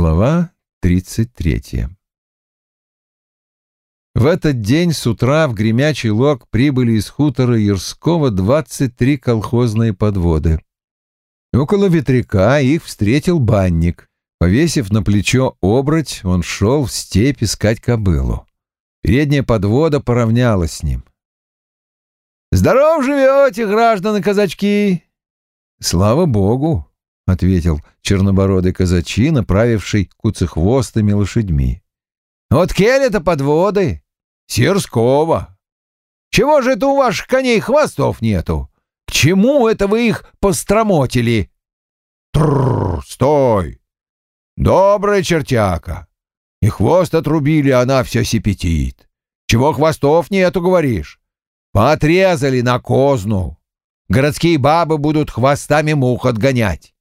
Глава 33 В этот день с утра в Гремячий Лог прибыли из хутора Ярского 23 колхозные подводы. Около ветряка их встретил банник. Повесив на плечо обрать, он шел в степь искать кобылу. Передняя подвода поравнялась с ним. «Здоров живете, граждане казачки!» «Слава богу!» — ответил чернобородый казачи, направивший куцехвостыми лошадьми. «Вот кель это подводы! Сирского! Чего же это у ваших коней хвостов нету? К чему это вы их постромотили?» «Трррр, стой! Добрая чертяка! И хвост отрубили, она все сипетит. Чего хвостов нету, говоришь? Поотрезали на козну. Городские бабы будут хвостами мух отгонять.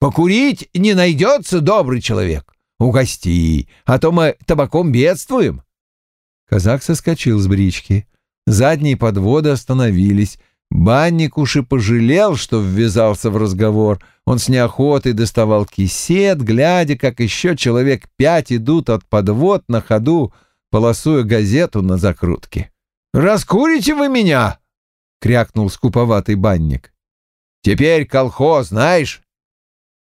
Покурить не найдется, добрый человек. Угости, а то мы табаком бедствуем. Казак соскочил с брички. Задние подводы остановились. Банник уж и пожалел, что ввязался в разговор. Он с неохотой доставал кисет, глядя, как еще человек пять идут от подвод на ходу, полосуя газету на закрутке. «Раскурите вы меня!» — крякнул скуповатый банник. «Теперь колхоз, знаешь,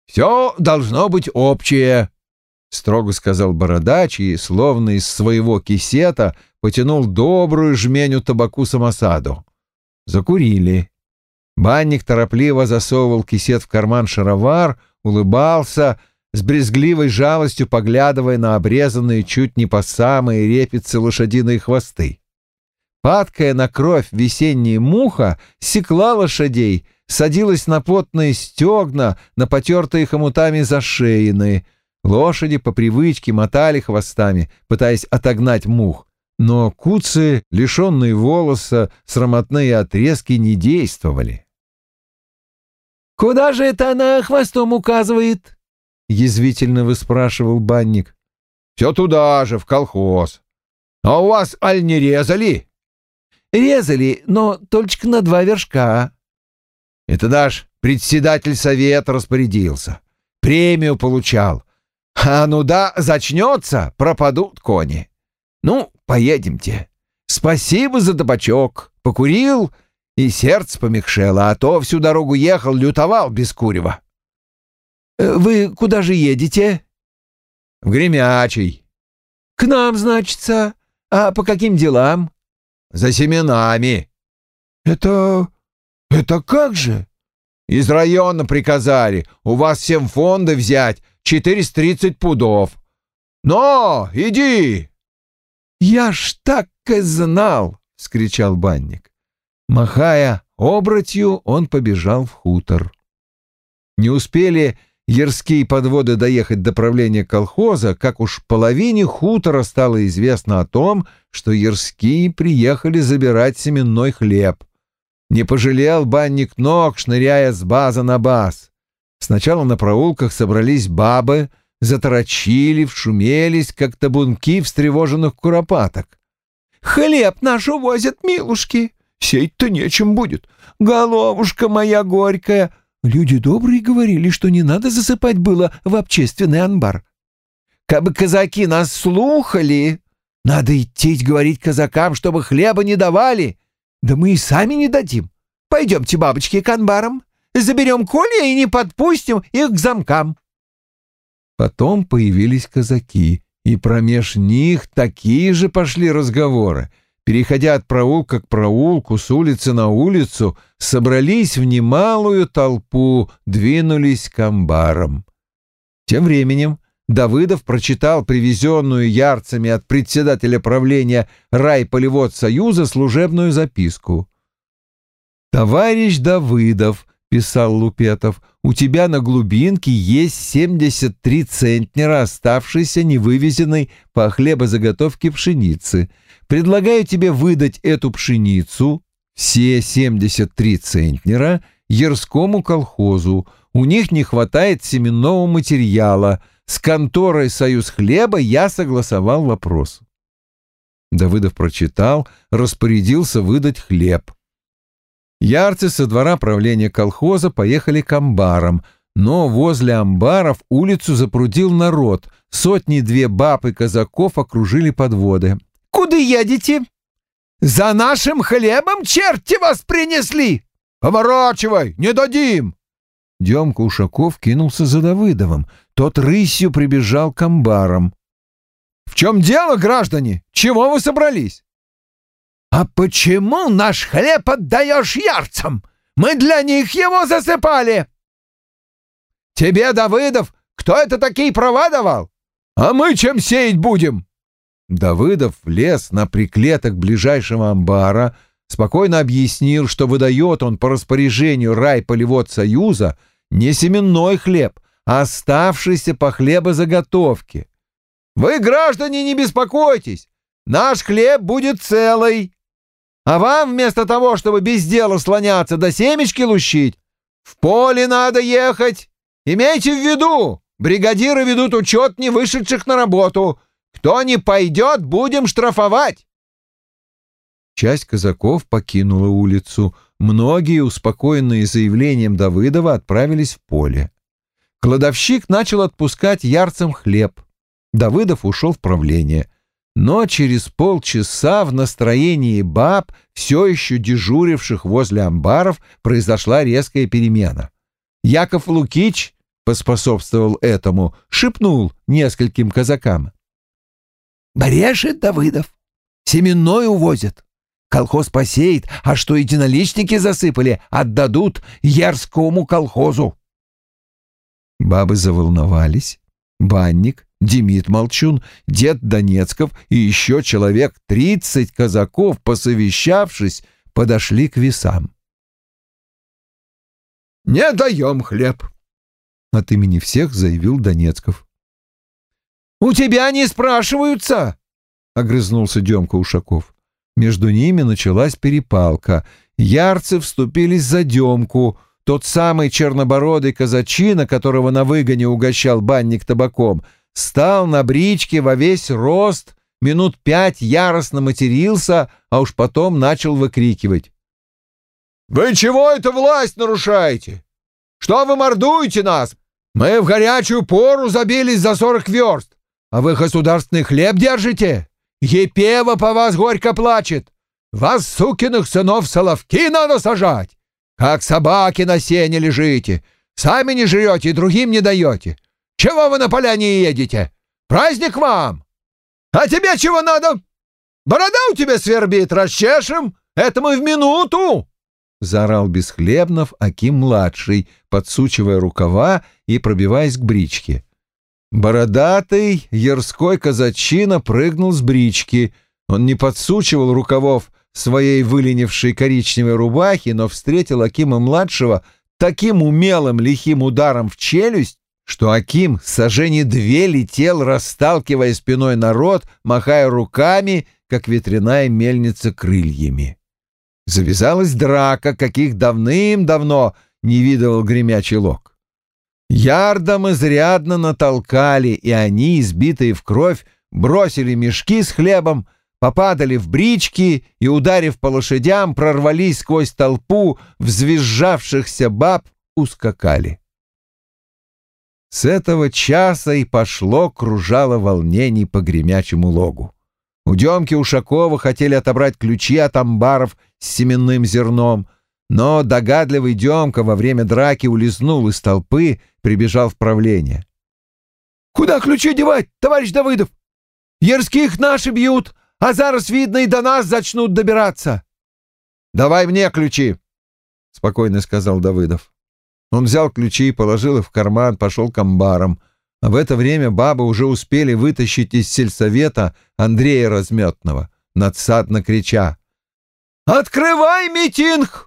«Все должно быть общее», — строго сказал бородач и, словно из своего кисета, потянул добрую жменю табаку самосаду. Закурили. Банник торопливо засовывал кисет в карман шаровар, улыбался, с брезгливой жалостью поглядывая на обрезанные чуть не по самые репицы лошадиные хвосты. Падкая на кровь весенняя муха секла лошадей — садилась на потные стегна, на потертые хомутами зашеяны. Лошади по привычке мотали хвостами, пытаясь отогнать мух. Но куцы, лишенные волоса, срамотные отрезки не действовали. «Куда же это она хвостом указывает?» — язвительно выспрашивал банник. «Все туда же, в колхоз. А у вас аль не резали?» «Резали, но только на два вершка», это наш председатель совета распорядился. Премию получал. А ну да, зачнется, пропадут кони. Ну, поедемте. Спасибо за табачок. Покурил, и сердце помягшело, а то всю дорогу ехал, лютовал без курева. Э, «Вы куда же едете?» «В Гремячий». «К нам, значится. А по каким делам?» «За семенами». «Это «Это как же?» «Из района приказали. У вас всем фонды взять. 430 пудов. Но, иди!» «Я ж так и знал!» — скричал банник. Махая обратью, он побежал в хутор. Не успели ярские подводы доехать до правления колхоза, как уж половине хутора стало известно о том, что ярские приехали забирать семенной хлеб. Не пожалел банник ног, шныряя с база на баз. Сначала на проулках собрались бабы, заторочили, вшумелись, как табунки встревоженных куропаток. «Хлеб наш увозят, милушки! Сеть-то нечем будет! Головушка моя горькая!» Люди добрые говорили, что не надо засыпать было в общественный анбар. «Кабы казаки нас слухали, надо идти говорить казакам, чтобы хлеба не давали!» Да мы и сами не дадим. Пойдемте, бабочки, к анбарам. Заберем колья и не подпустим их к замкам. Потом появились казаки, и промеж них такие же пошли разговоры. Переходя от проулка к проулку, с улицы на улицу, собрались в немалую толпу, двинулись к амбарам. Тем временем Давыдов прочитал привезенную ярцами от председателя правления райполевод Союза служебную записку. «Товарищ Давыдов», — писал Лупетов, — «у тебя на глубинке есть 73 центнера, оставшейся невывезенной по хлебозаготовке пшеницы. Предлагаю тебе выдать эту пшеницу, все 73 центнера, Ярскому колхозу. У них не хватает семенного материала — с конторой «Союз хлеба» я согласовал вопрос. Давыдов прочитал, распорядился выдать хлеб. Ярцы со двора правления колхоза поехали к амбарам, но возле амбаров улицу запрудил народ. Сотни-две баб и казаков окружили подводы. «Куда едете?» «За нашим хлебом черти вас принесли!» «Поворачивай, не дадим!» Демка Ушаков кинулся за Давыдовым. Тот рысью прибежал к амбарам. «В чем дело, граждане? Чего вы собрались?» «А почему наш хлеб отдаешь ярцам? Мы для них его засыпали!» «Тебе, Давыдов, кто это такие права давал? А мы чем сеять будем?» Давыдов влез на приклеток ближайшего амбара, спокойно объяснил, что выдает он по распоряжению райполевод Союза не семенной хлеб, а оставшийся по хлебозаготовке. «Вы, граждане, не беспокойтесь, наш хлеб будет целый. А вам вместо того, чтобы без дела слоняться да семечки лущить, в поле надо ехать. Имейте в виду, бригадиры ведут учет не вышедших на работу. Кто не пойдет, будем штрафовать. Часть казаков покинула улицу. Многие, успокоенные заявлением Давыдова, отправились в поле. Кладовщик начал отпускать ярцам хлеб. Давыдов ушел в правление. Но через полчаса в настроении баб, все еще дежуривших возле амбаров, произошла резкая перемена. Яков Лукич поспособствовал этому, шепнул нескольким казакам. «Брешет Давыдов, семенной увозят. Колхоз посеет, а что единоличники засыпали, отдадут Ярскому колхозу». Бабы заволновались. Банник, Демид Молчун, дед Донецков и еще человек тридцать казаков, посовещавшись, подошли к весам. «Не даем хлеб», от имени всех заявил Донецков. «У тебя не спрашиваются!» — огрызнулся Демка Ушаков. Между ними началась перепалка. Ярцы вступились за Демку, тот самый чернобородый казачина, которого на выгоне угощал банник табаком, стал на бричке во весь рост, минут пять яростно матерился, а уж потом начал выкрикивать. «Вы чего это власть нарушаете? Что вы мордуете нас? Мы в горячую пору забились за сорок верст, а вы государственный хлеб держите? Епева по вас горько плачет. Вас, сукиных сынов, соловки надо сажать. Как собаки на сене лежите. Сами не жрете и другим не даете. Чего вы на поля не едете? Праздник вам! А тебе чего надо? Борода у тебя свербит, расчешем. Это мы в минуту. — заорал Бесхлебнов Аким-младший, подсучивая рукава и пробиваясь к бричке. Бородатый, ярской казачина прыгнул с брички. Он не подсучивал рукавов своей выленившей коричневой рубахи, но встретил Акима-младшего таким умелым лихим ударом в челюсть, что Аким сожжение две летел, расталкивая спиной народ, махая руками, как ветряная мельница крыльями. Завязалась драка, каких давным-давно не видывал гремячий лог. Ярдом изрядно натолкали, и они, избитые в кровь, бросили мешки с хлебом, попадали в брички и, ударив по лошадям, прорвались сквозь толпу взвизжавшихся баб, ускакали. С этого часа и пошло кружало волнений по гремячему логу. У Демки Ушакова хотели отобрать ключи от амбаров с семенным зерном, но догадливый Демка во время драки улизнул из толпы, прибежал в правление. «Куда ключи девать, товарищ Давыдов? Ярских наши бьют, а зараз, видно, и до нас зачнут добираться». «Давай мне ключи», — спокойно сказал Давыдов. Он взял ключи, положил их в карман, пошел к амбарам. А в это время бабы уже успели вытащить из сельсовета Андрея Разметного, надсадно крича. «Открывай митинг!»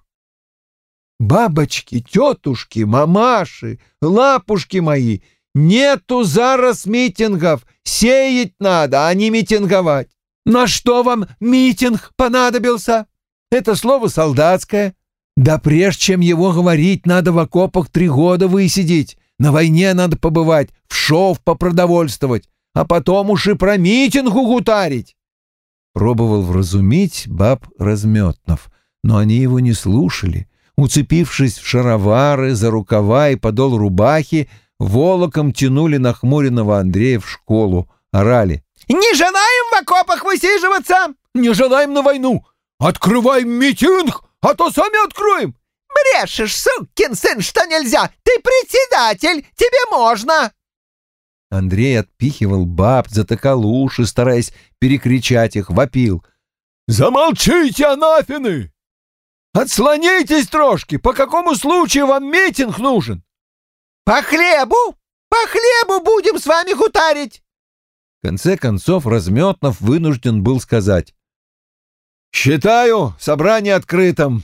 «Бабочки, тетушки, мамаши, лапушки мои, нету зараз митингов, сеять надо, а не митинговать. На что вам митинг понадобился? Это слово солдатское. Да прежде чем его говорить, надо в окопах три года высидеть, на войне надо побывать, в шов попродовольствовать, а потом уж и про митинг угутарить. Пробовал вразумить баб Разметнов, но они его не слушали. Уцепившись в шаровары, за рукава и подол рубахи, волоком тянули нахмуренного Андрея в школу, орали. «Не желаем в окопах высиживаться!» «Не желаем на войну! Открываем митинг, а то сами откроем!» «Брешешь, сукин сын, что нельзя! Ты председатель, тебе можно!» Андрей отпихивал баб, затыкал уши, стараясь перекричать их, вопил. «Замолчите, анафины! Отслонитесь трошки! По какому случаю вам митинг нужен?» «По хлебу! По хлебу будем с вами хутарить!» В конце концов Разметнов вынужден был сказать. «Считаю собрание открытым».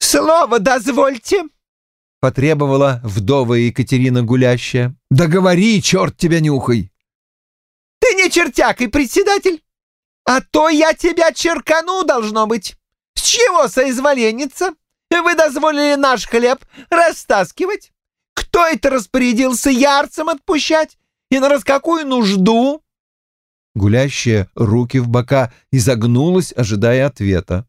«Слово дозвольте!» — потребовала вдова Екатерина Гулящая. «Да говори, черт тебя нюхай!» «Ты не чертяк и председатель, а то я тебя черкану, должно быть. Чего соизволенница? Вы дозволили наш хлеб растаскивать? Кто это распорядился ярцем отпущать? И на раз какую нужду?» Гулящая руки в бока изогнулась, ожидая ответа.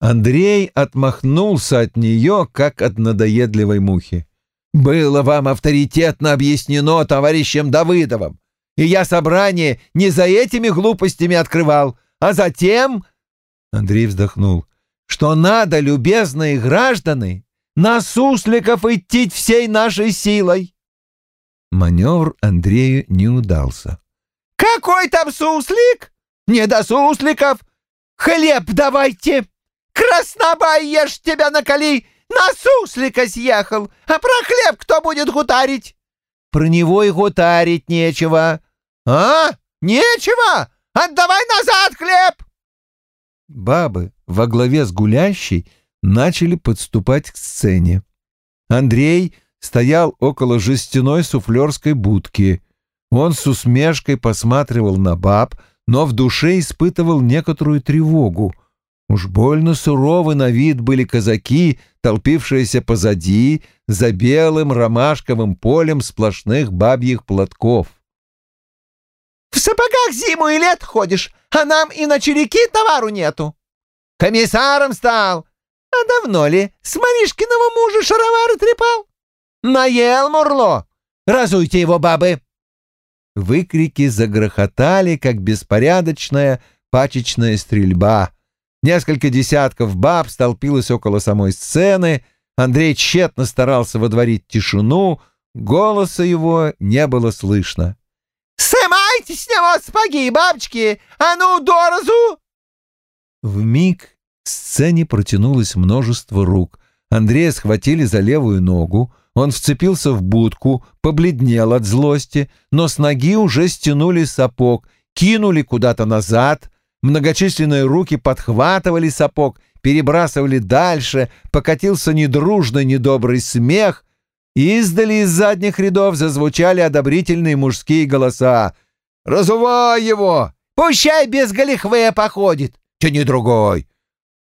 Андрей отмахнулся от нее, как от надоедливой мухи. «Было вам авторитетно объяснено товарищем Давыдовым, и я собрание не за этими глупостями открывал, а за тем...» Андрей вздохнул. «Что надо, любезные граждане, на сусликов идти всей нашей силой!» Маневр Андрею не удался. «Какой там суслик? Не до сусликов! Хлеб давайте! Краснобай ешь тебя наколи! На суслика съехал! А про хлеб кто будет гутарить?» «Про него и гутарить нечего!» «А? Нечего? Отдавай назад хлеб!» Бабы во главе с гулящей начали подступать к сцене. Андрей стоял около жестяной суфлерской будки. Он с усмешкой посматривал на баб, но в душе испытывал некоторую тревогу. Уж больно суровы на вид были казаки, толпившиеся позади, за белым ромашковым полем сплошных бабьих платков. «В сапогах зиму и лет ходишь, а нам и на череки товару нету. Комиссаром стал. А давно ли с Маришкиного мужа шаровары трепал? Наел Мурло! Разуйте его, бабы!» Выкрики загрохотали, как беспорядочная пачечная стрельба. Несколько десятков баб столпилось около самой сцены. Андрей тщетно старался водворить тишину, голоса его не было слышно. «Сымайте с него сапоги, бабочки! А ну, дорозу!» В миг к сцене протянулось множество рук. Андрея схватили за левую ногу, он вцепился в будку, побледнел от злости, но с ноги уже стянули сапог, кинули куда-то назад. Многочисленные руки подхватывали сапог, перебрасывали дальше, покатился недружный недобрый смех. Издали из задних рядов зазвучали одобрительные мужские голоса. «Разувай его! Пущай без галихве походит! Тяни другой!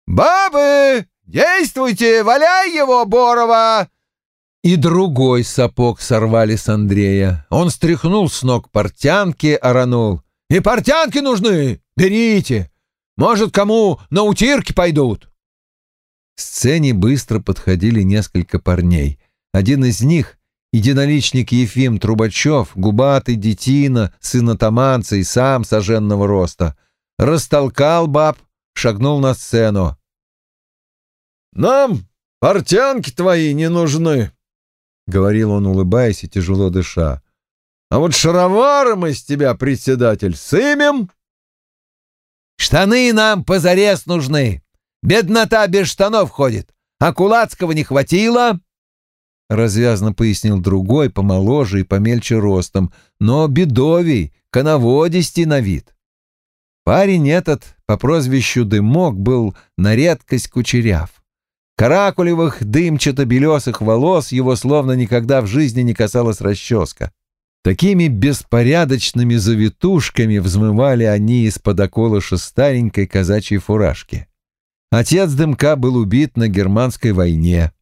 Бабы, действуйте! Валяй его, Борова!» И другой сапог сорвали с Андрея. Он стряхнул с ног портянки, оранул. «И портянки нужны! Берите! Может, кому на утирки пойдут!» К сцене быстро подходили несколько парней. Один из них — единоличник Ефим Трубачев, губатый детина, сын атаманца и сам соженного роста. Растолкал баб, шагнул на сцену. «Нам портянки твои не нужны!» — говорил он, улыбаясь и тяжело дыша. «А вот шаровары мы с тебя, председатель, сымем!» «Штаны нам позарез нужны! Беднота без штанов ходит, а Кулацкого не хватило!» Развязно пояснил другой, помоложе и помельче ростом, но бедовий, коноводистый на вид. Парень этот по прозвищу Дымок был на редкость кучеряв. Каракулевых дымчато-белесых волос его словно никогда в жизни не касалась расческа. Такими беспорядочными завитушками взмывали они из-под околыша старенькой казачьей фуражки. Отец Дымка был убит на германской войне.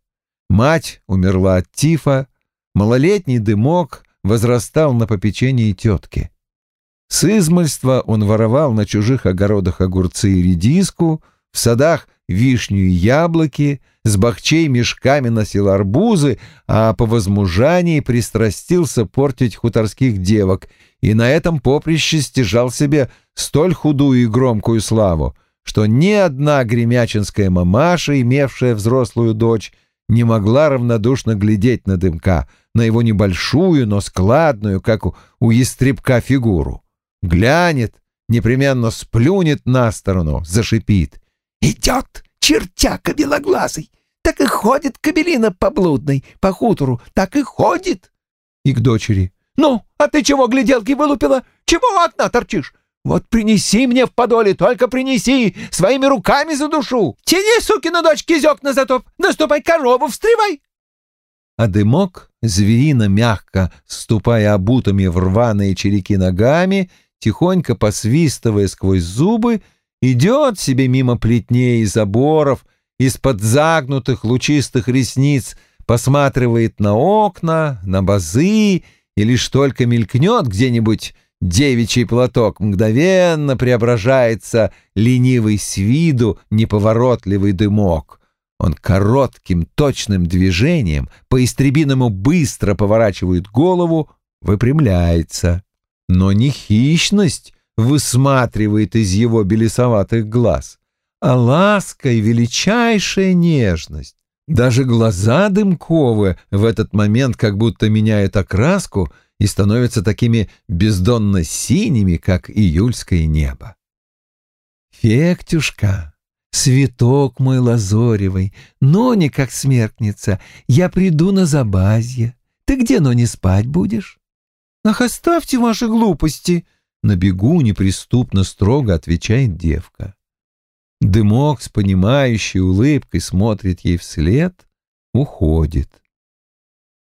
Мать умерла от тифа, малолетний Дымок возрастал на попечении тетки. С измольства он воровал на чужих огородах огурцы и редиску, в садах вишню и яблоки, с бахчей мешками носил арбузы, а по возмужании пристрастился портить хуторских девок, и на этом поприще стяжал себе столь худую и громкую славу, что ни одна гремячинская мамаша, имевшая взрослую дочь, не могла равнодушно глядеть на дымка, на его небольшую, но складную, как у, у ястребка, фигуру. Глянет, непременно сплюнет на сторону, зашипит. «Идет чертяка белоглазый! Так и ходит кабелина поблудной по хутору, так и ходит!» И к дочери. «Ну, а ты чего гляделки вылупила? Чего у окна торчишь? Вот принеси мне в подоле, только принеси, своими руками за душу. Тяни, сукина дочь, кизек на затоп, наступай корову, встревай. А дымок, зверино мягко, ступая обутыми в рваные череки ногами, тихонько посвистывая сквозь зубы, идет себе мимо плетней и заборов, из-под загнутых лучистых ресниц посматривает на окна, на базы, и лишь только мелькнет где-нибудь девичий платок мгновенно преображается ленивый с виду неповоротливый дымок. Он коротким точным движением по-истребиному быстро поворачивает голову, выпрямляется. Но не хищность высматривает из его белесоватых глаз, а ласка и величайшая нежность. Даже глаза Дымковы в этот момент как будто меняют окраску и становятся такими бездонно синими, как июльское небо. «Фектюшка, цветок мой лазоревый, но не как смертница, я приду на забазье. Ты где, но не спать будешь?» «Ах, оставьте ваши глупости!» На бегу неприступно строго отвечает девка. Дымок с понимающей улыбкой смотрит ей вслед, уходит.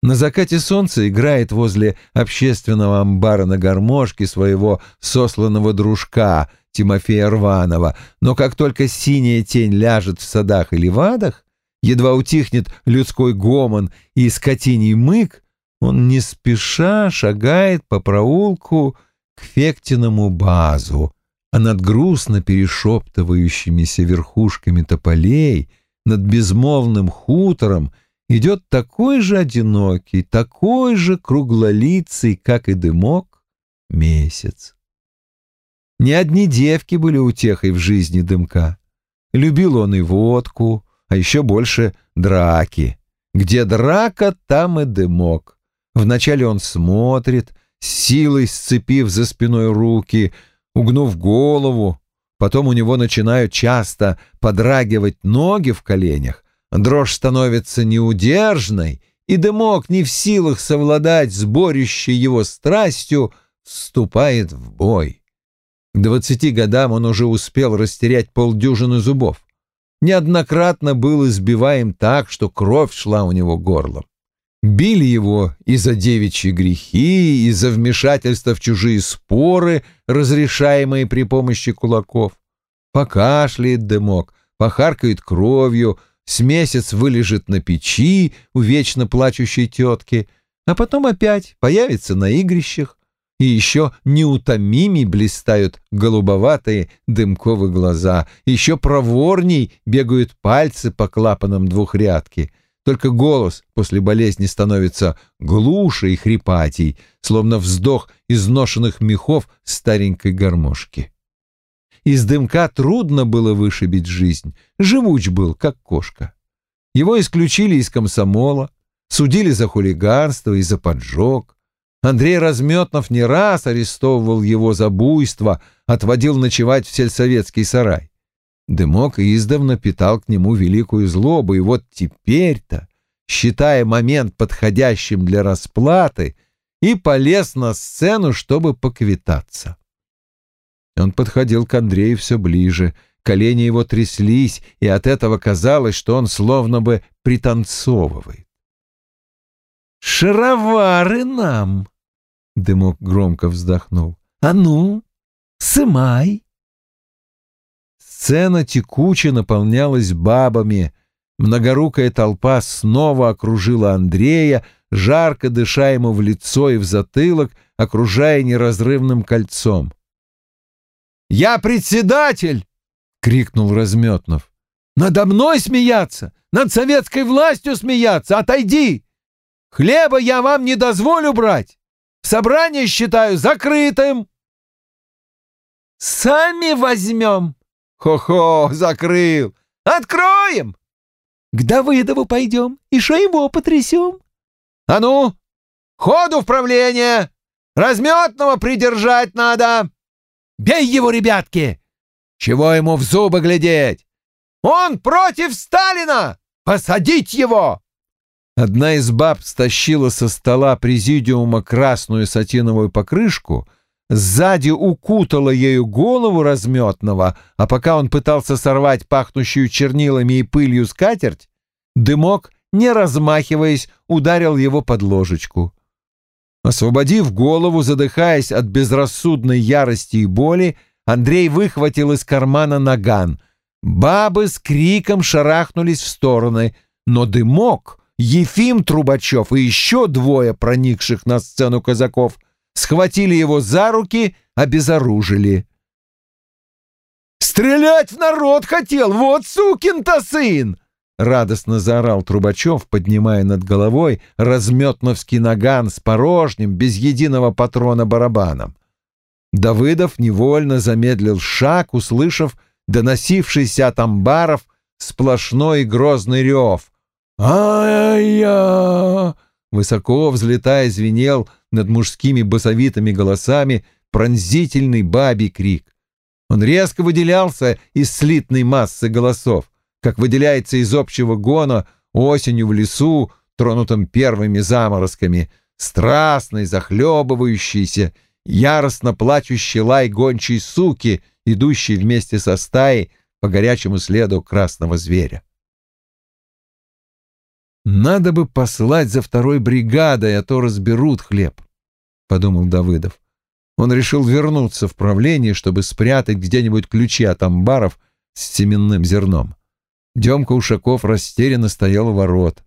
На закате солнца играет возле общественного амбара на гармошке своего сосланного дружка Тимофея Рванова, но как только синяя тень ляжет в садах или вадах, едва утихнет людской гомон и скотиний мык, он не спеша шагает по проулку к Фектиному базу, а над грустно перешептывающимися верхушками тополей, над безмолвным хутором идет такой же одинокий, такой же круглолицый, как и дымок, месяц. Не одни девки были утехой в жизни дымка. Любил он и водку, а еще больше драки. Где драка, там и дымок. Вначале он смотрит, силой сцепив за спиной руки, угнув голову, потом у него начинают часто подрагивать ноги в коленях, Дрожь становится неудержной, и дымок, не в силах совладать с борющей его страстью, вступает в бой. К двадцати годам он уже успел растерять полдюжины зубов. Неоднократно был избиваем так, что кровь шла у него горлом. Били его и за девичьи грехи, и за вмешательство в чужие споры, разрешаемые при помощи кулаков. Покашляет дымок, похаркает кровью — с месяц вылежит на печи у вечно плачущей тетки, а потом опять появится на игрищах, и еще неутомимей блистают голубоватые дымковые глаза, еще проворней бегают пальцы по клапанам двухрядки, только голос после болезни становится глуше и хрипатей, словно вздох изношенных мехов старенькой гармошки. Из дымка трудно было вышибить жизнь. Живуч был, как кошка. Его исключили из комсомола, судили за хулиганство и за поджог. Андрей Разметнов не раз арестовывал его за буйство, отводил ночевать в сельсоветский сарай. Дымок издавна питал к нему великую злобу, и вот теперь-то, считая момент подходящим для расплаты, и полез на сцену, чтобы поквитаться. Он подходил к Андрею все ближе, колени его тряслись, и от этого казалось, что он словно бы пританцовывает. «Шаровары нам!» — Дымок громко вздохнул. «А ну, сымай!» Сцена текуче наполнялась бабами. Многорукая толпа снова окружила Андрея, жарко дыша ему в лицо и в затылок, окружая неразрывным кольцом. «Я председатель!» — крикнул Разметнов. Надо мной смеяться, над советской властью смеяться, отойди! Хлеба я вам не дозволю брать. Собрание считаю закрытым. Сами возьмем. Хо-хо, закрыл. Откроем. К Давыдову пойдем и шо его потрясем. А ну, ходу в правление. Разметного придержать надо. Бей его, ребятки. Чего ему в зубы глядеть? Он против Сталина! Посадить его!» Одна из баб стащила со стола президиума красную сатиновую покрышку, сзади укутала ею голову разметного, а пока он пытался сорвать пахнущую чернилами и пылью скатерть, дымок, не размахиваясь, ударил его под ложечку. Освободив голову, задыхаясь от безрассудной ярости и боли, Андрей выхватил из кармана наган — Бабы с криком шарахнулись в стороны, но дымок, Ефим Трубачев и еще двое проникших на сцену казаков схватили его за руки, обезоружили. «Стрелять в народ хотел! Вот сукин-то сын!» — радостно заорал Трубачев, поднимая над головой разметновский наган с порожним, без единого патрона барабаном. Давыдов невольно замедлил шаг, услышав, доносившийся от амбаров сплошной грозный рев. «Ай-я!» Высоко взлетая звенел над мужскими басовитыми голосами пронзительный бабий крик. Он резко выделялся из слитной массы голосов, как выделяется из общего гона осенью в лесу, тронутым первыми заморозками, страстный, захлебывающийся, яростно плачущий лай гончей суки — идущий вместе со стаей по горячему следу красного зверя. «Надо бы послать за второй бригадой, а то разберут хлеб», — подумал Давыдов. Он решил вернуться в правление, чтобы спрятать где-нибудь ключи от амбаров с семенным зерном. Демка Ушаков растерянно стоял у ворот.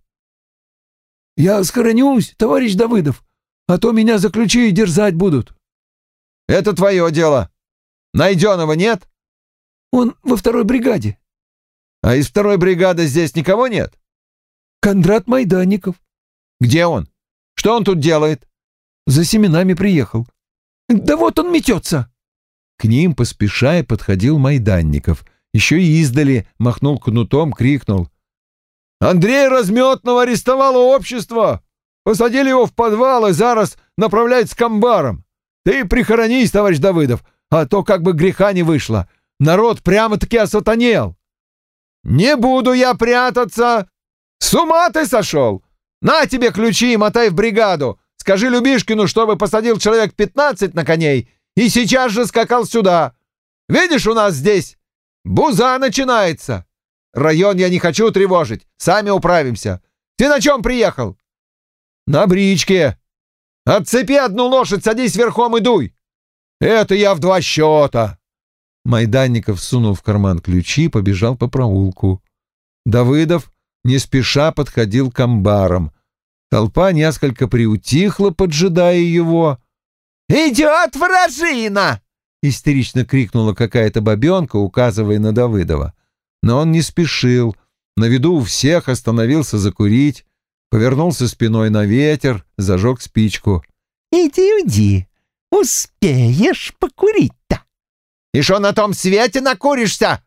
«Я схоронюсь, товарищ Давыдов, а то меня за ключи и дерзать будут». «Это твое дело», Найденного нет? Он во второй бригаде. А из второй бригады здесь никого нет? Кондрат Майданников. Где он? Что он тут делает? За семенами приехал. Да вот он метется. К ним, поспешая, подходил Майданников. Еще и издали махнул кнутом, крикнул. «Андрей Разметного арестовало общество! Посадили его в подвал и зараз направляют с комбаром. Ты прихоронись, товарищ Давыдов, а то как бы греха не вышло. Народ прямо-таки осатанел. «Не буду я прятаться! С ума ты сошел! На тебе ключи и мотай в бригаду! Скажи Любишкину, чтобы посадил человек пятнадцать на коней и сейчас же скакал сюда! Видишь, у нас здесь буза начинается! Район я не хочу тревожить, сами управимся. Ты на чем приехал?» «На бричке. Отцепи одну лошадь, садись верхом и дуй. Это я в два счета!» Майданников сунул в карман ключи, побежал по проулку. Давыдов не спеша подходил к амбарам. Толпа несколько приутихла, поджидая его. «Идет вражина!» — истерично крикнула какая-то бабенка, указывая на Давыдова. Но он не спешил. На виду у всех остановился закурить, повернулся спиной на ветер, зажег спичку. «Иди, уйди, Успеешь покурить-то? И что на том свете накуришься?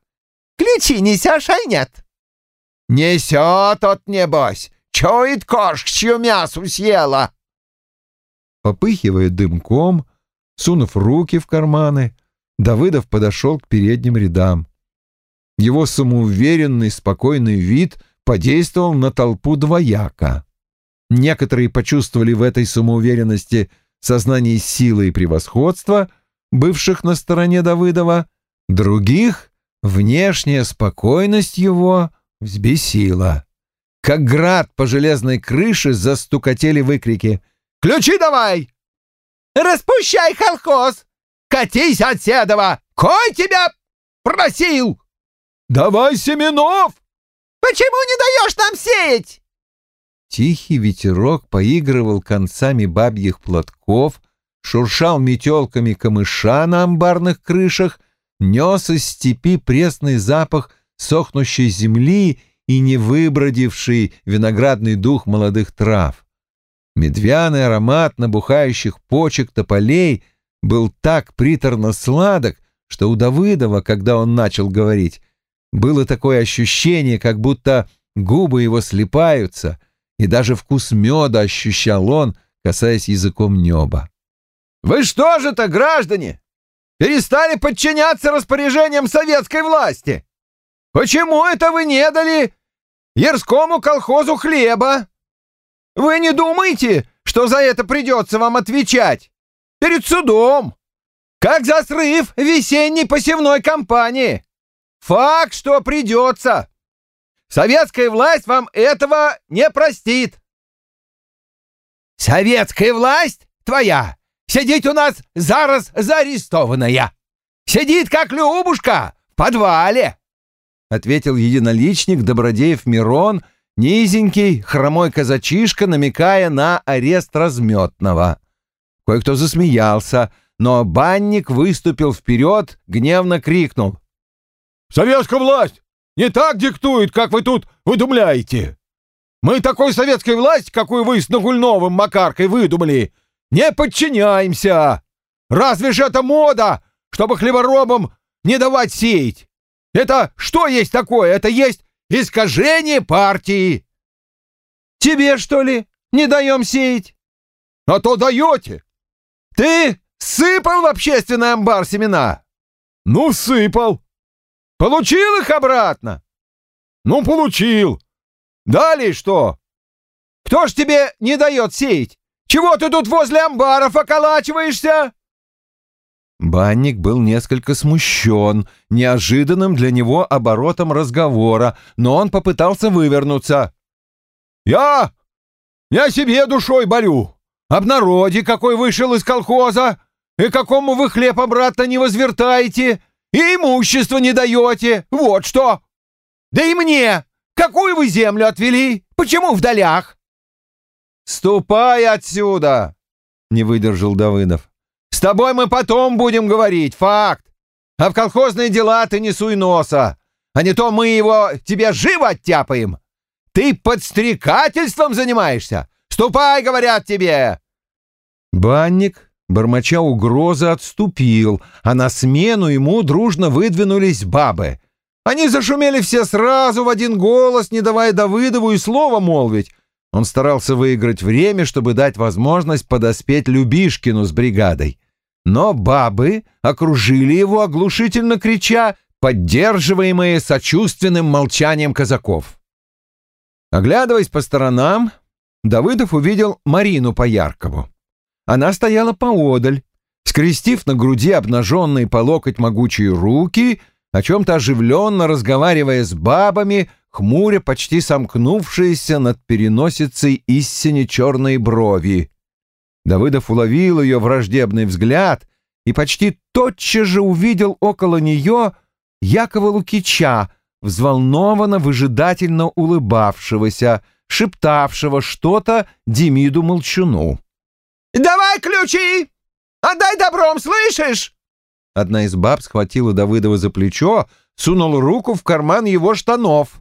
Ключи несешь, а нет? Несет от небось. Чует кошка, чью мясу съела. Попыхивая дымком, сунув руки в карманы, Давыдов подошел к передним рядам. Его самоуверенный, спокойный вид подействовал на толпу двояко. Некоторые почувствовали в этой самоуверенности сознание силы и превосходства, бывших на стороне Давыдова, других внешняя спокойность его взбесила. Как град по железной крыше застукотели выкрики «Ключи давай!» «Распущай колхоз! Катись от Седова! Кой тебя просил!» «Давай семенов!» «Почему не даешь нам сеять?» Тихий ветерок поигрывал концами бабьих платков, шуршал метелками камыша на амбарных крышах, нес из степи пресный запах сохнущей земли и не выбродивший виноградный дух молодых трав. Медвяный аромат набухающих почек тополей был так приторно сладок, что у Давыдова, когда он начал говорить, было такое ощущение, как будто губы его слипаются, и даже вкус меда ощущал он, касаясь языком неба. «Вы что же-то, граждане, перестали подчиняться распоряжениям советской власти? Почему это вы не дали Ярскому колхозу хлеба? Вы не думаете, что за это придется вам отвечать? Перед судом! Как за срыв весенней посевной кампании! Факт, что придется! Советская власть вам этого не простит!» «Советская власть твоя сидит у нас зараз заарестованная! Сидит, как Любушка, в подвале!» — ответил единоличник Добродеев Мирон, низенький, хромой казачишка, намекая на арест разметного. Кое-кто засмеялся, но банник выступил вперед, гневно крикнул. «Советская власть не так диктует, как вы тут выдумляете. Мы такой советской власти, какую вы с Нагульновым Макаркой выдумали, не подчиняемся. Разве же это мода, чтобы хлеборобам не давать сеять? Это что есть такое? Это есть искажение партии. Тебе, что ли, не даем сеять? А то даете. Ты сыпал в общественный амбар семена? Ну, сыпал. Получил их обратно? Ну, получил. Далее что? Кто ж тебе не дает сеять? Чего ты тут возле амбаров околачиваешься?» Банник был несколько смущен неожиданным для него оборотом разговора, но он попытался вывернуться. «Я... я себе душой борю. Об народе, какой вышел из колхоза, и какому вы хлеб обратно не возвертаете, и имущество не даете, вот что. Да и мне, какую вы землю отвели, почему в долях?» «Ступай отсюда!» — не выдержал Давыдов. «С тобой мы потом будем говорить, факт. А в колхозные дела ты не суй носа, а не то мы его тебе живо оттяпаем. Ты подстрекательством занимаешься? Ступай, говорят тебе!» Банник, бормоча угрозы, отступил, а на смену ему дружно выдвинулись бабы. Они зашумели все сразу в один голос, не давая Давыдову и слова молвить, он старался выиграть время, чтобы дать возможность подоспеть Любишкину с бригадой. Но бабы окружили его, оглушительно крича, поддерживаемые сочувственным молчанием казаков. Оглядываясь по сторонам, Давыдов увидел Марину Пояркову. Она стояла поодаль, скрестив на груди обнаженные по локоть могучие руки, о чем-то оживленно разговаривая с бабами, хмуря почти сомкнувшиеся над переносицей истине черные брови. Давыдов уловил ее враждебный взгляд и почти тотчас же увидел около нее Якова Лукича, взволнованно, выжидательно улыбавшегося, шептавшего что-то Демиду Молчуну. «Давай ключи! Отдай добром, слышишь?» Одна из баб схватила Давыдова за плечо, сунула руку в карман его штанов.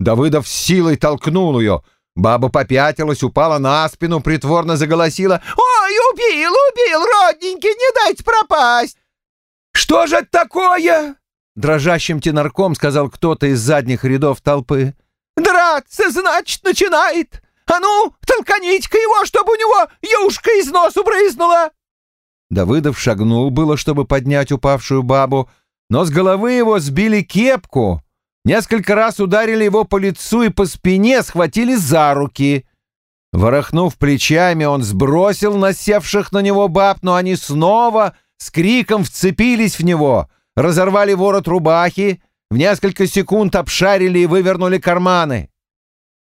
Давыдов силой толкнул ее. Баба попятилась, упала на спину, притворно заголосила. «Ой, убил, убил, родненький, не дайте пропасть!» «Что же это такое?» Дрожащим тенорком сказал кто-то из задних рядов толпы. «Драться, значит, начинает! А ну, толканите-ка его, чтобы у него юшка из носу брызнула!» Давыдов шагнул было, чтобы поднять упавшую бабу, но с головы его сбили кепку, Несколько раз ударили его по лицу и по спине, схватили за руки. Ворохнув плечами, он сбросил насевших на него баб, но они снова с криком вцепились в него, разорвали ворот рубахи, в несколько секунд обшарили и вывернули карманы.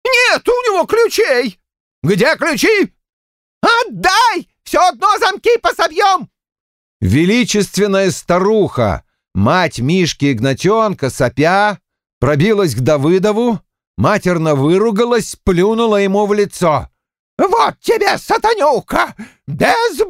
«Нет у него ключей! Где ключи? Отдай! Все одно замки пособьем!» Величественная старуха, мать Мишки Игнатенка, сопя, пробилась к Давыдову, матерно выругалась, плюнула ему в лицо. «Вот тебе, сатанюка! Безбожник!»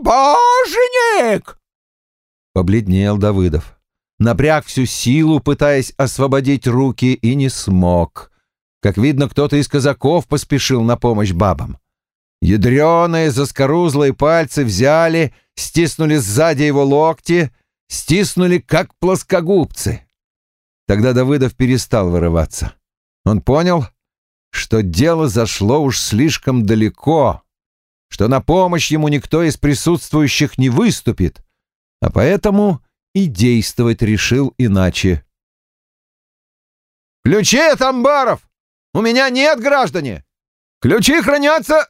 Побледнел Давыдов. напряг всю силу, пытаясь освободить руки, и не смог. Как видно, кто-то из казаков поспешил на помощь бабам. Ядреные заскорузлые пальцы взяли, стиснули сзади его локти, стиснули, как плоскогубцы. Тогда Давыдов перестал вырываться. Он понял, что дело зашло уж слишком далеко, что на помощь ему никто из присутствующих не выступит, а поэтому и действовать решил иначе. «Ключи от амбаров! У меня нет, граждане! Ключи хранятся...»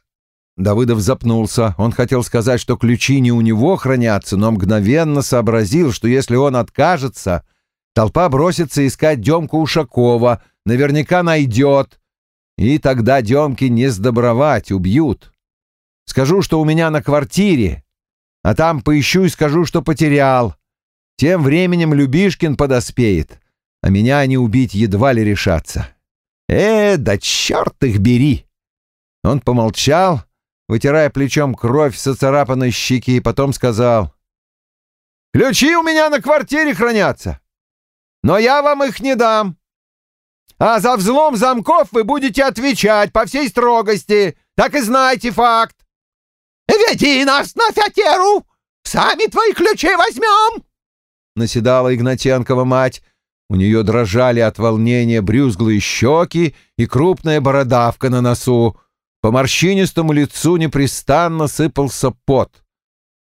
Давыдов запнулся. Он хотел сказать, что ключи не у него хранятся, но мгновенно сообразил, что если он откажется, толпа бросится искать Демку Ушакова, наверняка найдет, и тогда Демке не сдобровать, убьют. Скажу, что у меня на квартире, а там поищу и скажу, что потерял. Тем временем Любишкин подоспеет, а меня они убить едва ли решатся. Э, да черт их бери!» Он помолчал, вытирая плечом кровь с оцарапанной щеки, и потом сказал. «Ключи у меня на квартире хранятся, но я вам их не дам. А за взлом замков вы будете отвечать по всей строгости, так и знайте факт». «Веди нас на фятеру! Сами твои ключи возьмем!» наседала Игнатенкова мать. У нее дрожали от волнения брюзглые щеки и крупная бородавка на носу. По морщинистому лицу непрестанно сыпался пот.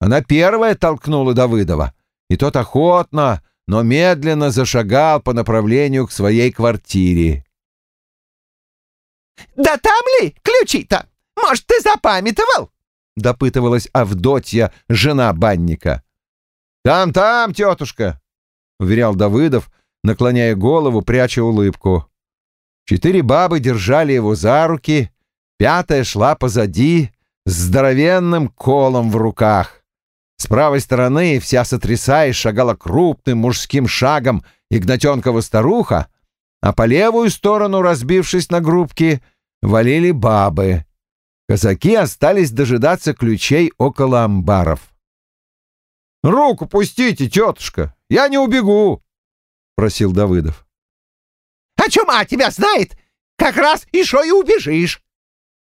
Она первая толкнула Давыдова, и тот охотно, но медленно зашагал по направлению к своей квартире. «Да там ли ключи-то? Может, ты запамятовал?» — допытывалась Авдотья, жена банника. «Там-там, тетушка!» — уверял Давыдов, наклоняя голову, пряча улыбку. Четыре бабы держали его за руки, Пятая шла позади, с здоровенным колом в руках. С правой стороны, вся сотрясаясь, шагала крупным мужским шагом Игнатенкова старуха, а по левую сторону, разбившись на группки, валили бабы. Казаки остались дожидаться ключей около амбаров. «Руку пустите, тетушка, я не убегу!» — просил Давыдов. «А чума тебя знает? Как раз шо и убежишь!»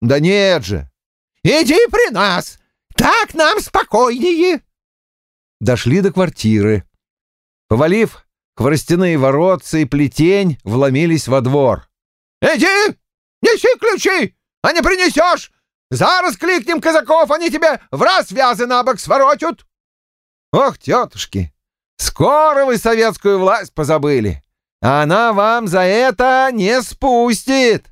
«Да нет же!» «Иди при нас! Так нам спокойнее!» Дошли до квартиры. Повалив хворостяные воротцы и плетень, вломились во двор. «Иди! Неси ключи! А не принесешь! Зараз кликнем казаков, они тебе в раз вязы на бок своротят!» «Ох, тетушки, скоро вы советскую власть позабыли! Она вам за это не спустит!»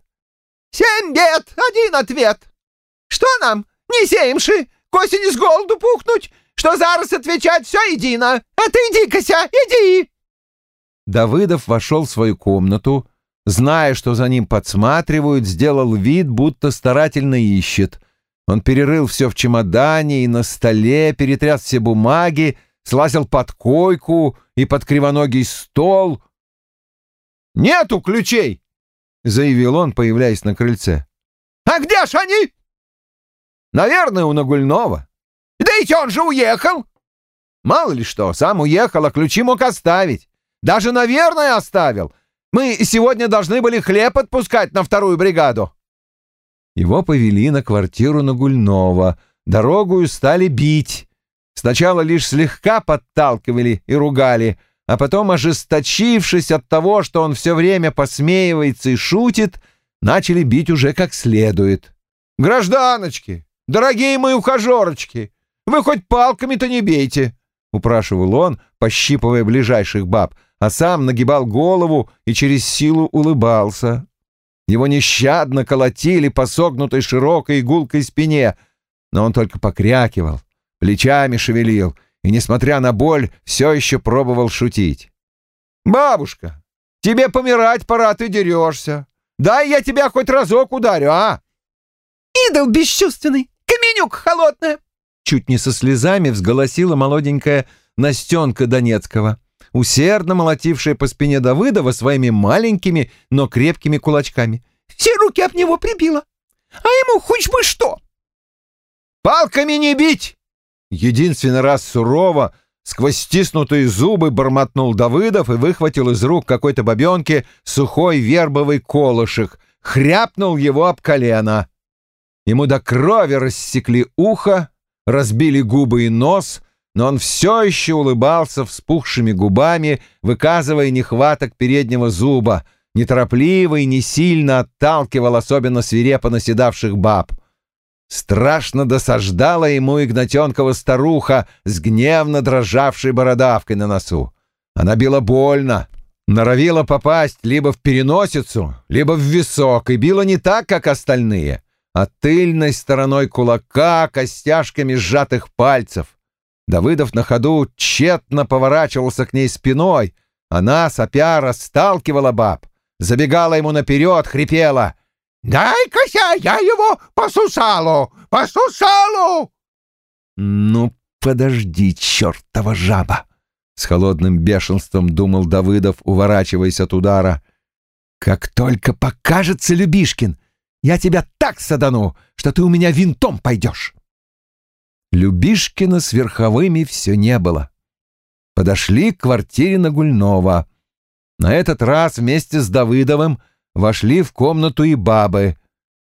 Семь бед, один ответ. Что нам, не сеемши, к осени с голоду пухнуть, что зараз отвечать все едино. А ты иди-кася, иди!» Давыдов вошел в свою комнату, зная, что за ним подсматривают, сделал вид, будто старательно ищет. Он перерыл все в чемодане и на столе, перетряс все бумаги, слазил под койку и под кривоногий стол. «Нету ключей!» — заявил он, появляясь на крыльце. «А где ж они?» «Наверное, у Нагульнова». «Да ведь он же уехал!» «Мало ли что, сам уехал, а ключи мог оставить. Даже, наверное, оставил. Мы сегодня должны были хлеб отпускать на вторую бригаду». Его повели на квартиру Нагульнова, дорогую стали бить. Сначала лишь слегка подталкивали и ругали — а потом, ожесточившись от того, что он все время посмеивается и шутит, начали бить уже как следует. «Гражданочки, дорогие мои ухажерочки, вы хоть палками-то не бейте!» — упрашивал он, пощипывая ближайших баб, а сам нагибал голову и через силу улыбался. Его нещадно колотили по согнутой широкой игулкой спине, но он только покрякивал, плечами шевелил — и, несмотря на боль, все еще пробовал шутить. «Бабушка, тебе помирать пора, ты дерешься. Дай я тебя хоть разок ударю, а?» «Идол бесчувственный, каменюк холодная!» Чуть не со слезами взголосила молоденькая Настенка Донецкого, усердно молотившая по спине Давыдова своими маленькими, но крепкими кулачками. «Все руки об него прибило, а ему хоть бы что!» «Палками не бить!» Единственный раз сурово, сквозь стиснутые зубы бормотнул Давыдов и выхватил из рук какой-то бабенки сухой вербовый колышек, хряпнул его об колено. Ему до крови рассекли ухо, разбили губы и нос, но он все еще улыбался вспухшими губами, выказывая нехваток переднего зуба, неторопливо и не сильно отталкивал особенно свирепо наседавших баб. Страшно досаждала ему Игнатенкова старуха с гневно дрожавшей бородавкой на носу. Она била больно, норовила попасть либо в переносицу, либо в висок, и била не так, как остальные, а тыльной стороной кулака, костяшками сжатых пальцев. Давыдов на ходу тщетно поворачивался к ней спиной, она, сопя, расталкивала баб, забегала ему наперед, хрипела — «Дай-ка я его по сусалу! По сусалу!» «Ну, подожди, чертова жаба!» С холодным бешенством думал Давыдов, уворачиваясь от удара. «Как только покажется Любишкин, я тебя так садану, что ты у меня винтом пойдешь!» Любишкина с верховыми все не было. Подошли к квартире Нагульнова. На этот раз вместе с Давыдовым — вошли в комнату и бабы.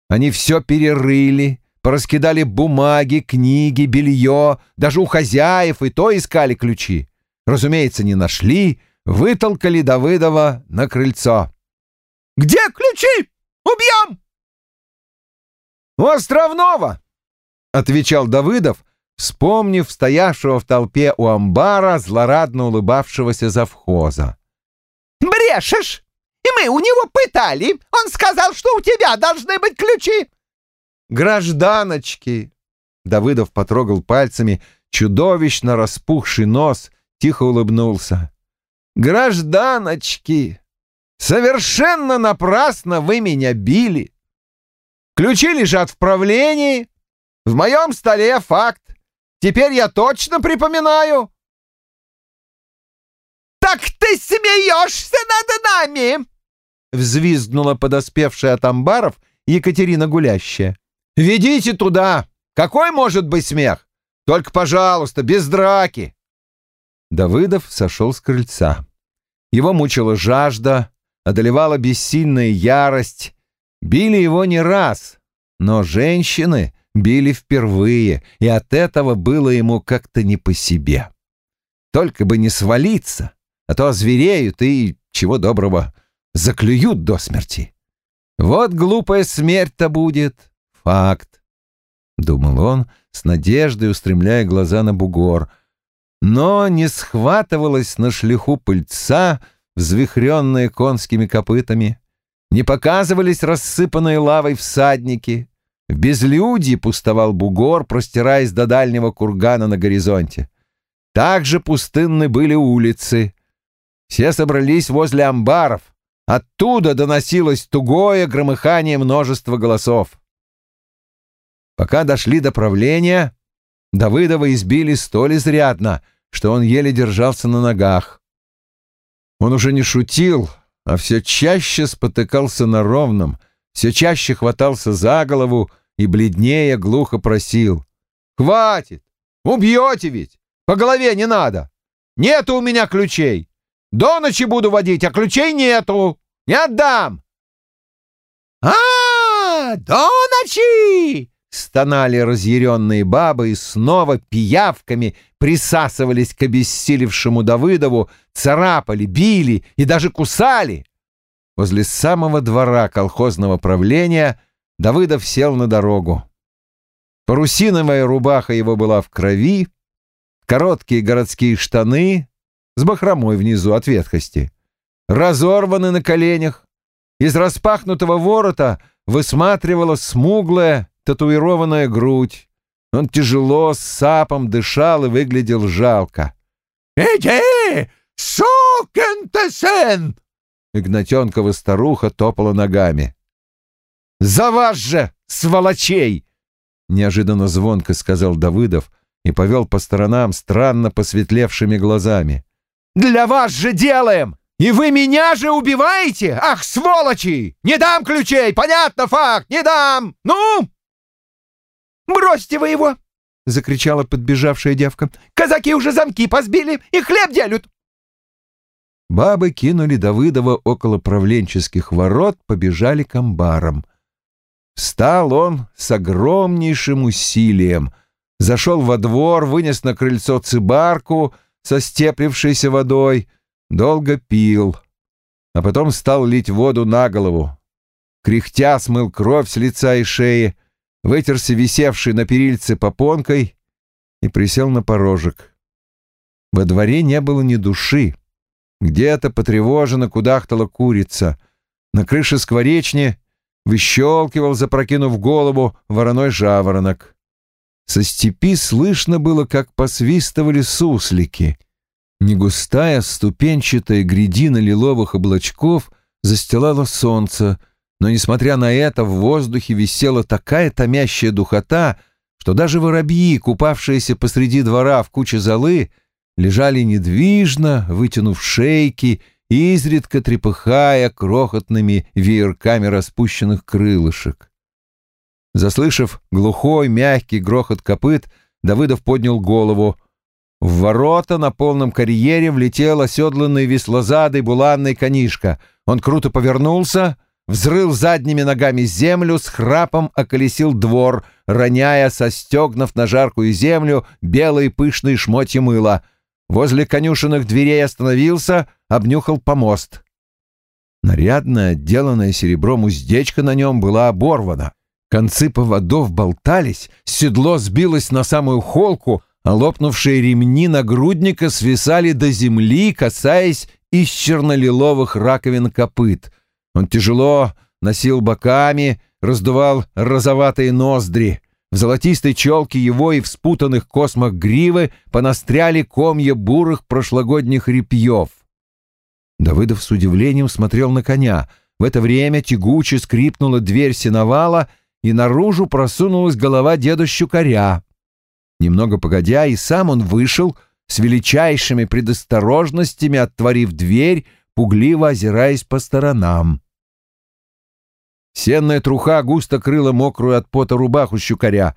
Они все перерыли, пораскидали бумаги, книги, белье, даже у хозяев и то искали ключи. Разумеется, не нашли, вытолкали Давыдова на крыльцо. «Где ключи? Убьем!» «У Островного!» — отвечал Давыдов, вспомнив стоявшего в толпе у амбара злорадно улыбавшегося завхоза. «Брешешь! и мы у него пытали. Он сказал, что у тебя должны быть ключи. Гражданочки! Давыдов потрогал пальцами чудовищно распухший нос, тихо улыбнулся. Гражданочки! Совершенно напрасно вы меня били. Ключи лежат в правлении. В моем столе факт. Теперь я точно припоминаю. «Так ты смеешься над нами!» — взвизгнула подоспевшая от амбаров Екатерина Гулящая. «Ведите туда! Какой может быть смех? Только, пожалуйста, без драки!» Давыдов сошел с крыльца. Его мучила жажда, одолевала бессильная ярость. Били его не раз, но женщины били впервые, и от этого было ему как-то не по себе. Только бы не свалиться, а то озвереют и, чего доброго, заклюют до смерти. Вот глупая смерть-то будет. Факт. Думал он, с надеждой устремляя глаза на бугор. Но не схватывалась на шлиху пыльца, взвихренные конскими копытами. Не показывались рассыпанные лавой всадники. В безлюдье пустовал бугор, простираясь до дальнего кургана на горизонте. Также пустынны были улицы. Все собрались возле амбаров, Оттуда доносилось тугое громыхание множества голосов. Пока дошли до правления, Давыдова избили столь изрядно, что он еле держался на ногах. Он уже не шутил, а все чаще спотыкался на ровном, все чаще хватался за голову и бледнее глухо просил. «Хватит! Убьете ведь! По голове не надо! Нету у меня ключей! До ночи буду водить, а ключей нету!» Не отдам!» «А, до ночи!» — стонали разъяренные бабы и снова пиявками присасывались к обессилевшему Давыдову, царапали, били и даже кусали. Возле самого двора колхозного правления Давыдов сел на дорогу. Парусиновая рубаха его была в крови, короткие городские штаны с бахромой внизу от ветхости — разорваны на коленях. Из распахнутого ворота высматривала смуглая, татуированная грудь. Он тяжело, с сапом дышал и выглядел жалко. «Иди, сукин ты сын!» Игнатенкова старуха топала ногами. «За вас же, сволочей!» Неожиданно звонко сказал Давыдов и повел по сторонам странно посветлевшими глазами. «Для вас же делаем! И вы меня же убиваете? Ах, сволочи! Не дам ключей! Понятно, факт! Не дам! Ну!» «Бросьте вы его! — закричала подбежавшая девка. «Казаки уже замки позбили и хлеб делют!» Бабы кинули Давыдова около правленческих ворот, побежали к амбарам. Встал он с огромнейшим усилием, зашел во двор, вынес на крыльцо цибарку со степлившейся водой, долго пил, а потом стал лить воду на голову. Кряхтя смыл кровь с лица и шеи, вытерся висевший на перильце попонкой и присел на порожек. Во дворе не было ни души. Где-то потревоженно кудахтала курица. На крыше скворечни выщелкивал, запрокинув голову, вороной жаворонок. Со степи слышно было, как посвистывали суслики. Негустая ступенчатая грядина лиловых облачков застилала солнце, но, несмотря на это, в воздухе висела такая томящая духота, что даже воробьи, купавшиеся посреди двора в куче золы, лежали недвижно, вытянув шейки, изредка трепыхая крохотными веерками распущенных крылышек. Заслышав глухой, мягкий грохот копыт, Давыдов поднял голову. В ворота на полном карьере влетел оседланный веслозадый буланный конишка. Он круто повернулся, взрыл задними ногами землю, с храпом околесил двор, роняя со стегнов на жаркую землю белые пышные шмотья мыла — возле конюшенных дверей остановился, обнюхал помост. Нарядная, отделанная серебром уздечка на нем была оборвана. Концы поводов болтались, седло сбилось на самую холку, а лопнувшие ремни нагрудника свисали до земли, касаясь из чернолиловых раковин копыт. Он тяжело носил боками, раздувал розоватые ноздри. В золотистой челке его и в спутанных космах гривы понастряли комья бурых прошлогодних репьев. Давыдов с удивлением смотрел на коня. В это время тягуче скрипнула дверь сеновала, и наружу просунулась голова деда Щукаря. Немного погодя, и сам он вышел, с величайшими предосторожностями отворив дверь, пугливо озираясь по сторонам. Сенная труха густо крыла мокрую от пота рубаху щукаря.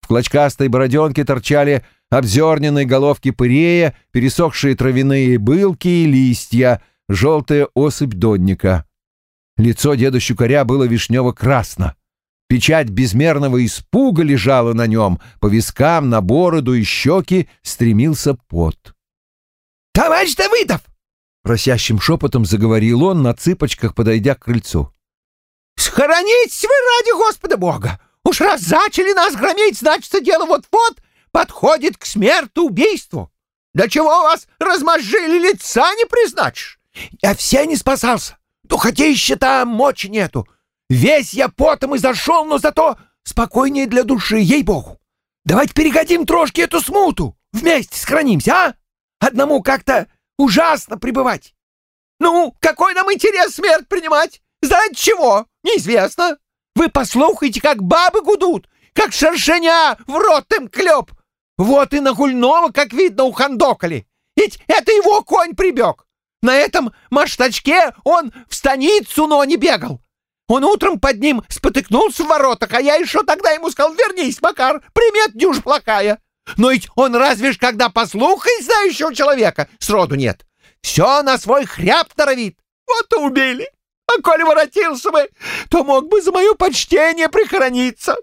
В клочкастой бороденке торчали обзерненные головки пырея, пересохшие травяные былки и листья, желтая осыпь донника. Лицо деда щукаря было вишнево-красно. Печать безмерного испуга лежала на нем, по вискам, на бороду и щеки стремился пот. «Товарищ Давыдов!» — просящим шепотом заговорил он, на цыпочках подойдя к крыльцу. Схоронитесь вы ради Господа Бога! Уж раз зачали нас громить, значит, дело вот-вот подходит к смерти убийству. Для чего вас размозжили, лица не призначишь? Я все не спасался. Духотища там мочи нету. Весь я потом и зашел, но зато спокойнее для души, ей-богу. Давайте перегодим трошки эту смуту. Вместе сохранимся, а? Одному как-то ужасно пребывать. Ну, какой нам интерес смерть принимать? Знать чего? Неизвестно. Вы послухайте, как бабы гудут, как шершеня в рот им клеп. Вот и на Гульного, как видно, ухандокали. Ведь это его конь прибег. На этом маштачке он в станицу, но не бегал. Он утром под ним спотыкнулся в воротах, а я еще тогда ему сказал, вернись, Макар, примет дюж плохая. Но ведь он разве ж когда послухай знающего человека, сроду нет. Все на свой хряб норовит. Вот и убили. А коли воротился бы, то мог бы за мое почтение прихорониться.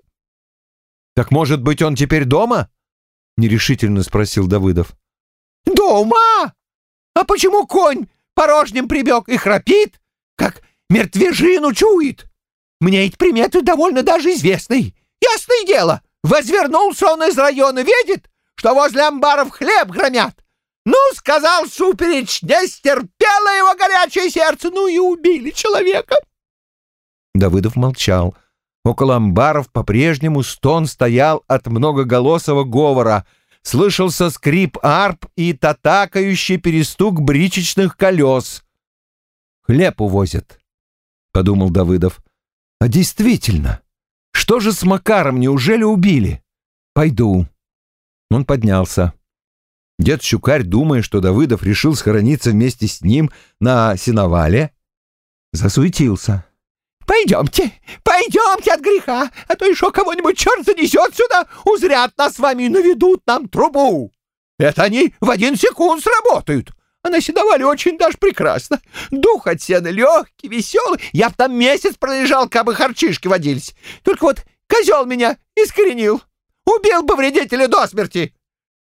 — Так, может быть, он теперь дома? — нерешительно спросил Давыдов. — Дома? А почему конь порожним прибег и храпит, как мертвежину чует? Мне эти приметы довольно даже известны. Ясное дело, возвернулся он из района, видит, что возле амбаров хлеб громят, ну, сказал Суперич, не стерпело его горячее сердце, ну и убили человека. Давыдов молчал. Около амбаров по-прежнему стон стоял от многоголосого говора. Слышался скрип арп и татакающий перестук бричечных колес. «Хлеб увозят», — подумал Давыдов. «А действительно, что же с Макаром, неужели убили? Пойду». Он поднялся. Дед Щукарь, думая, что Давыдов решил схорониться вместе с ним на сеновале, засуетился. Пойдемте, пойдемте от греха, а то еще кого-нибудь черт занесет сюда, узрят нас с вами и наведут нам трубу. Это они в один секунд сработают. А на сеновале очень даже прекрасно. Дух от сена легкий, веселый. Я б там месяц пролежал, кабы харчишки водились. Только вот козел меня искоренил. Убил бы вредителя до смерти.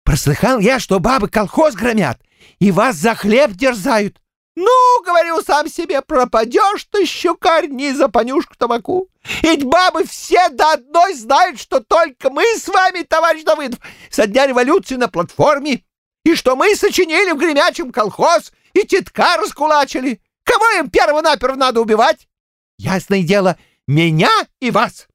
Прослыхал я, что бабы колхоз громят и вас за хлеб дерзают. Ну, говорю сам себе, пропадешь ты, щукарь, не за понюшку табаку. Ведь бабы все до одной знают, что только мы с вами, товарищ Давыдов, со дня революции на платформе, и что мы сочинили в гремячем колхоз и тетка раскулачили. Кого им перво-наперво надо убивать? Ясное дело, меня и вас.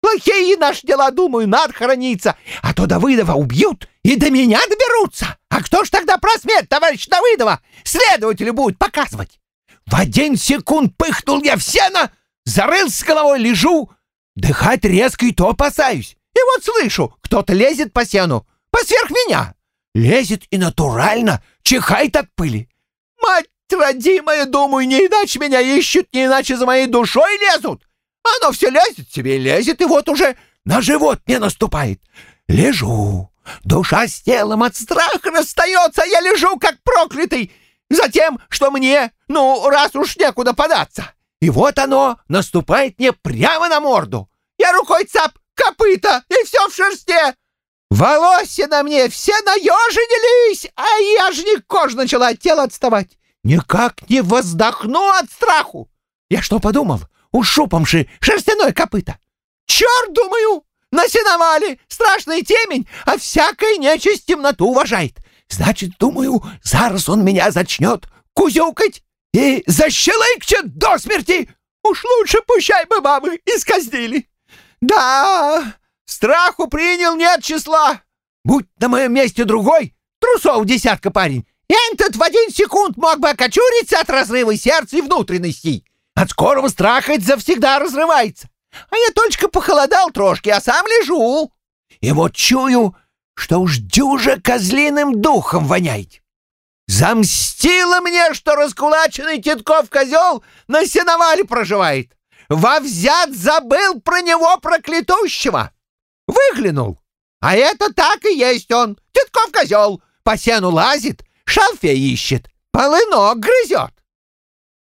Плохие наши дела, думаю, надо хорониться, а то Давыдова убьют и до меня доберутся. А кто ж тогда просмет, товарищ Давыдова? Следователю будет показывать. В один секунд пыхнул я в сено, зарылся с головой, лежу. Дыхать резко и то опасаюсь. И вот слышу, кто-то лезет по сену, посверх меня. Лезет и натурально чихает от пыли. Мать родимая, думаю, не иначе меня ищут, не иначе за моей душой лезут. Оно все лезет себе, лезет, и вот уже на живот мне наступает. Лежу, душа с телом от страха расстается, а я лежу, как проклятый, затем, что мне, ну, раз уж некуда податься. И вот оно наступает мне прямо на морду. Я рукой цап, копыта, и все в шерсте. Волосы на мне все наеженились, а я ж не кожа начала от тела отставать. Никак не воздохну от страху. Я что подумал? ушупомши шерстяное копыто. Черт, думаю, на сеновале страшный темень, а всякая нечисть темноту уважает. Значит, думаю, зараз он меня зачнет кузюкать и защелыкчет до смерти. Уж лучше пущай бы бабы искоздили. Да, страху принял нет числа. Будь на моем месте другой, трусов десятка парень, этот в один секунд мог бы окочуриться от разрыва сердца и внутренностей. От скорого страха это завсегда разрывается. А я только похолодал трошки, а сам лежу. И вот чую, что уж дюжа козлиным духом воняет. Замстило мне, что раскулаченный Титков козел на сеновале проживает. Вовзят забыл про него проклятущего. Выглянул. А это так и есть он. Титков козел. По сену лазит, шалфе ищет, полынок грызет.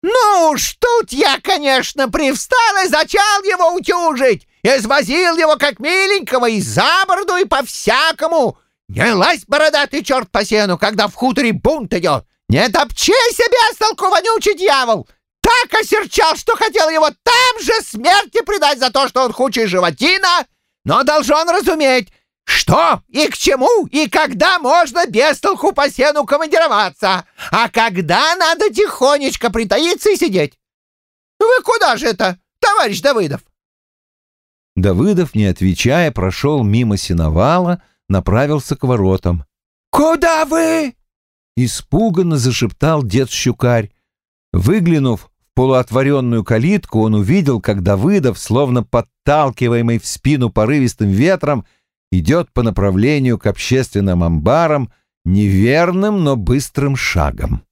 «Ну уж тут я, конечно, привстал и зачал его утюжить, извозил его как миленького и за бороду, и по-всякому. Не лазь, бородатый черт по сену, когда в хуторе бунт идет. Не топчи себя, столку вонючий дьявол! Так осерчал, что хотел его там же смерти предать за то, что он хучий животина, но должен разуметь, что и к чему и когда можно без толку по сену командироваться, а когда надо тихонечко притаиться и сидеть? Вы куда же это, товарищ Давыдов? Давыдов, не отвечая, прошел мимо сеновала, направился к воротам. «Куда вы?» — испуганно зашептал дед Щукарь. Выглянув полуотворенную калитку, он увидел, как Давыдов, словно подталкиваемый в спину порывистым ветром, идет по направлению к общественным амбарам неверным, но быстрым шагом.